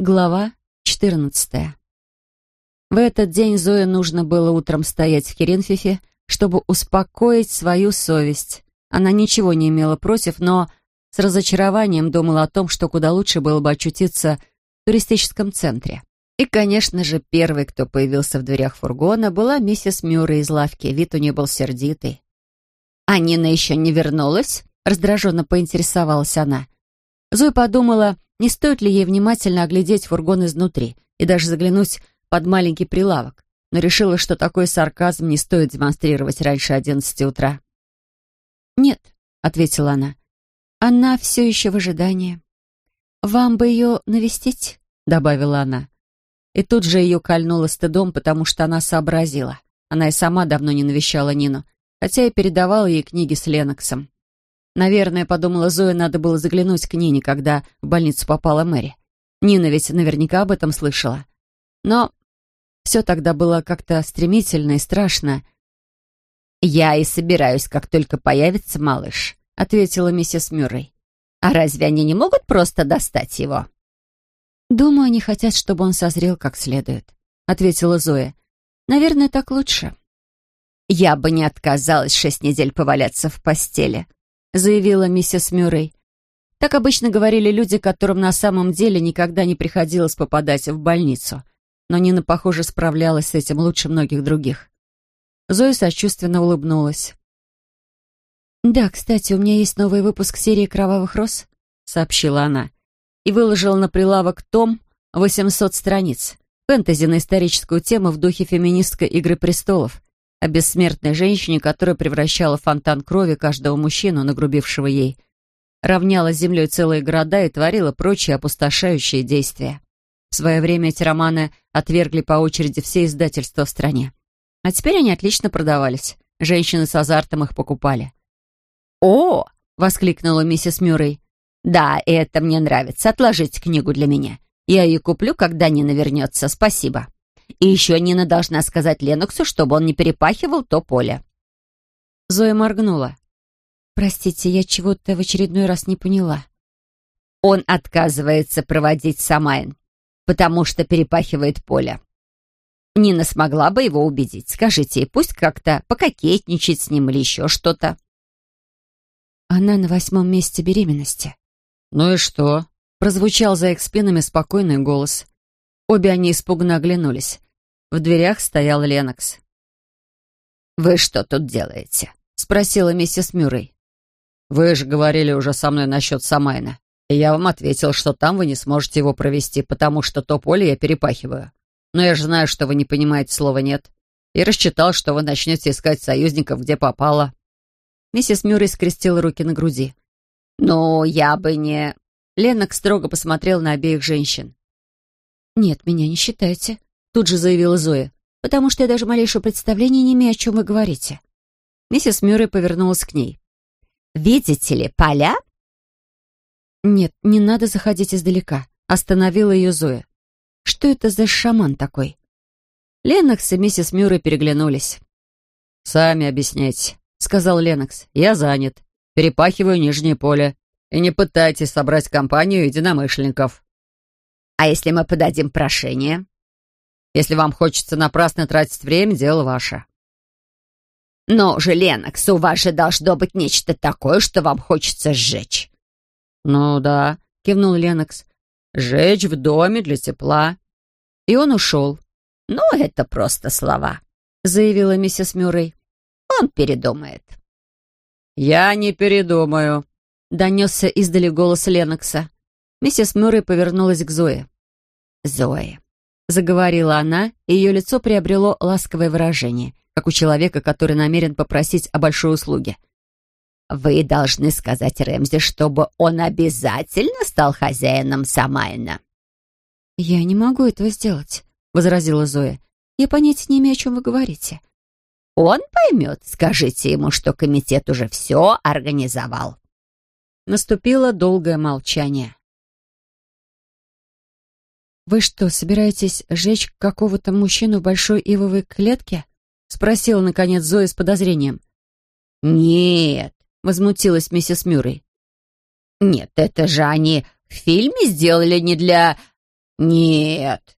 Глава 14. В этот день Зое нужно было утром стоять в Херенфифе, чтобы успокоить свою совесть. Она ничего не имела против, но с разочарованием думала о том, что куда лучше было бы очутиться в туристическом центре. И, конечно же, первой, кто появился в дверях фургона, была миссис Мюррей из лавки. Вид у нее был сердитый. «А Нина еще не вернулась?» — раздраженно поинтересовалась она. Зоя подумала, не стоит ли ей внимательно оглядеть фургон изнутри и даже заглянуть под маленький прилавок, но решила, что такой сарказм не стоит демонстрировать раньше одиннадцати утра. «Нет», — ответила она, — «она все еще в ожидании». «Вам бы ее навестить?» — добавила она. И тут же ее кольнуло стыдом, потому что она сообразила. Она и сама давно не навещала Нину, хотя и передавала ей книги с Леноксом. Наверное, подумала Зоя, надо было заглянуть к Нине, когда в больницу попала Мэри. Нина ведь наверняка об этом слышала. Но все тогда было как-то стремительно и страшно. «Я и собираюсь, как только появится малыш», — ответила миссис Мюррей. «А разве они не могут просто достать его?» «Думаю, они хотят, чтобы он созрел как следует», — ответила Зоя. «Наверное, так лучше». «Я бы не отказалась шесть недель поваляться в постели», заявила миссис Мюррей. Так обычно говорили люди, которым на самом деле никогда не приходилось попадать в больницу. Но Нина, похоже, справлялась с этим лучше многих других. Зоя сочувственно улыбнулась. «Да, кстати, у меня есть новый выпуск серии «Кровавых роз», — сообщила она, и выложила на прилавок том 800 страниц, фэнтези на историческую тему в духе феминистской «Игры престолов», о бессмертной женщине, которая превращала фонтан крови каждого мужчину, нагрубившего ей, равняла землей целые города и творила прочие опустошающие действия. В свое время эти романы отвергли по очереди все издательства в стране. А теперь они отлично продавались. Женщины с азартом их покупали. «О!» — воскликнула миссис Мюррей. «Да, это мне нравится. Отложите книгу для меня. Я ее куплю, когда Нина вернется. Спасибо». И еще Нина должна сказать Леноксу, чтобы он не перепахивал то поле. Зоя моргнула. «Простите, я чего-то в очередной раз не поняла». Он отказывается проводить Самайн, потому что перепахивает поле. Нина смогла бы его убедить. Скажите ей, пусть как-то пококетничать с ним или еще что-то. Она на восьмом месте беременности. «Ну и что?» Прозвучал за их спинами спокойный голос. Обе они испуганно оглянулись. В дверях стоял Ленокс. «Вы что тут делаете?» — спросила миссис Мюррей. «Вы же говорили уже со мной насчет Самайна, и я вам ответил, что там вы не сможете его провести, потому что то поле я перепахиваю. Но я же знаю, что вы не понимаете слова «нет», и рассчитал, что вы начнете искать союзников, где попало». Миссис Мюррей скрестила руки на груди. «Ну, я бы не...» Ленокс строго посмотрел на обеих женщин. «Нет, меня не считайте», — тут же заявила Зоя, «потому что я даже малейшего представления не имею, о чем вы говорите». Миссис Мюррей повернулась к ней. «Видите ли, поля?» «Нет, не надо заходить издалека», — остановила ее Зоя. «Что это за шаман такой?» Ленокс и миссис Мюррей переглянулись. «Сами объясняйте», — сказал Ленокс. «Я занят. Перепахиваю нижнее поле. И не пытайтесь собрать компанию единомышленников». А если мы подадим прошение? Если вам хочется напрасно тратить время, дело ваше. Но же, Ленокс, у вас же должно быть нечто такое, что вам хочется сжечь. Ну да, кивнул Ленокс. Сжечь в доме для тепла. И он ушел. Ну, это просто слова, заявила миссис Мюррей. Он передумает. Я не передумаю, донесся издали голос Ленокса. Миссис Мюррей повернулась к Зое. «Зои», — заговорила она, и ее лицо приобрело ласковое выражение, как у человека, который намерен попросить о большой услуге. «Вы должны сказать Рэмзи, чтобы он обязательно стал хозяином Самайна». «Я не могу этого сделать», — возразила Зоя. «Я понятия не имею, о чем вы говорите». «Он поймет. Скажите ему, что комитет уже все организовал». Наступило долгое молчание. «Вы что, собираетесь сжечь какого-то мужчину в большой ивовой клетке?» — спросила, наконец, Зоя с подозрением. «Нет», — возмутилась миссис Мюррей. «Нет, это же они в фильме сделали не для...» «Нет»,